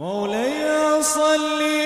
مولاي صلي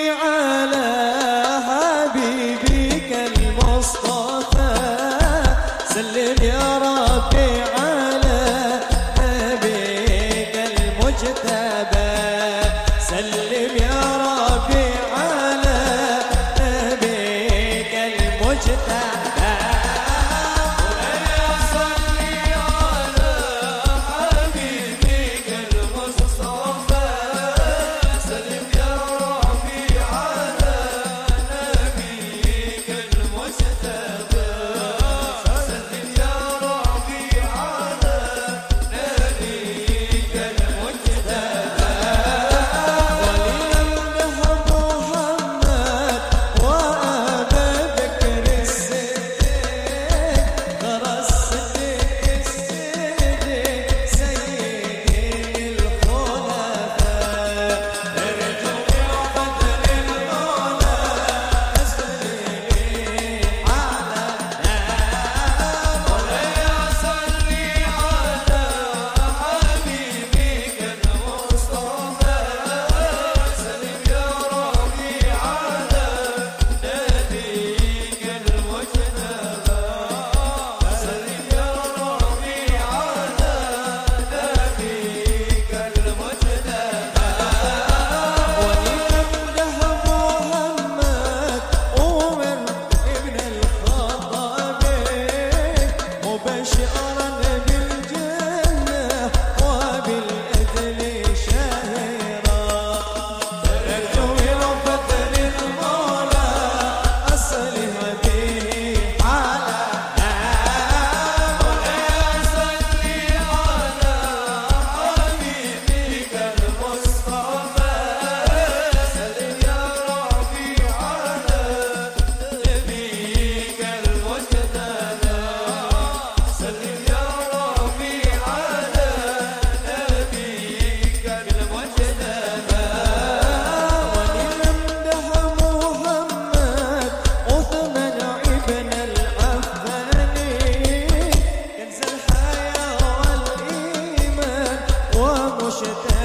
Shit.